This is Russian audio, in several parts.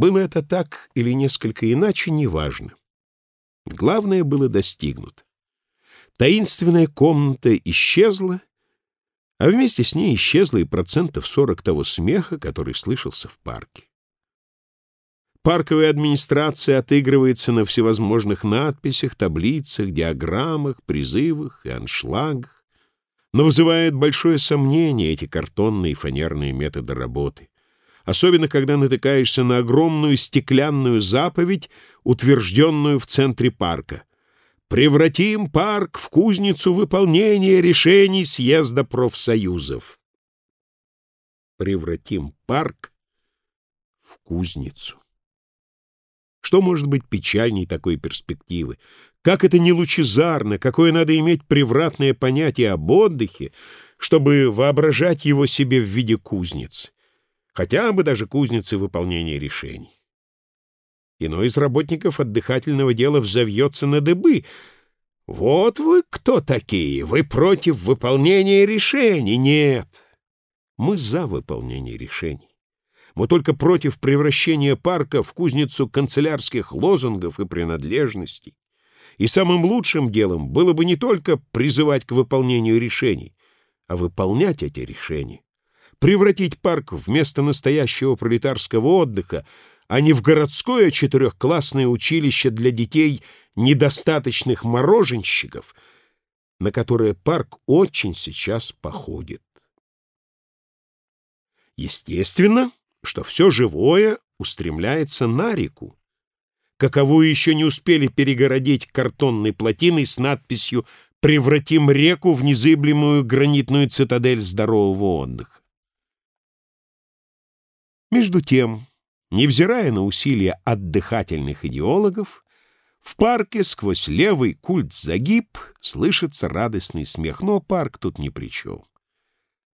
Было это так или несколько иначе, неважно. Главное было достигнуто. Таинственная комната исчезла, а вместе с ней исчезло и процентов сорок того смеха, который слышался в парке. Парковая администрация отыгрывается на всевозможных надписях, таблицах, диаграммах, призывах и аншлагах, но вызывает большое сомнение эти картонные и фанерные методы работы, особенно когда натыкаешься на огромную стеклянную заповедь, утвержденную в центре парка. «Превратим парк в кузницу выполнения решений съезда профсоюзов». Превратим парк в кузницу. Что может быть печальней такой перспективы? Как это не лучезарно, какое надо иметь превратное понятие об отдыхе, чтобы воображать его себе в виде кузницы, хотя бы даже кузницы выполнения решений. Иной из работников отдыхательного дела взовьется на дыбы. «Вот вы кто такие? Вы против выполнения решений?» «Нет, мы за выполнение решений. Мы только против превращения парка в кузницу канцелярских лозунгов и принадлежностей. И самым лучшим делом было бы не только призывать к выполнению решений, а выполнять эти решения. Превратить парк в место настоящего пролетарского отдыха, а не в городское четырехклассное училище для детей недостаточных мороженщиков, на которое парк очень сейчас походит. Естественно, что все живое устремляется на реку, каковую еще не успели перегородить картонной плотиной с надписью «Превратим реку в незыблемую гранитную цитадель здорового отдыха». Между тем, невзирая на усилия отдыхательных идеологов, в парке сквозь левый культ-загиб слышится радостный смех, но парк тут ни при чем.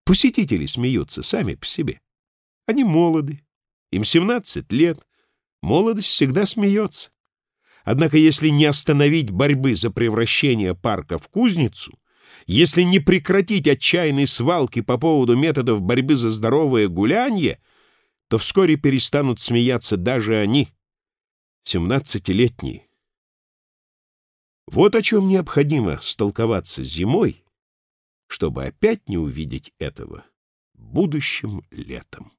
Посетители смеются сами по себе. Они молоды, им 17 лет, молодость всегда смеется. Однако если не остановить борьбы за превращение парка в кузницу, если не прекратить отчаянной свалки по поводу методов борьбы за здоровое гулянье, то вскоре перестанут смеяться даже они, семнадцатилетние. Вот о чем необходимо столковаться зимой, чтобы опять не увидеть этого будущим летом.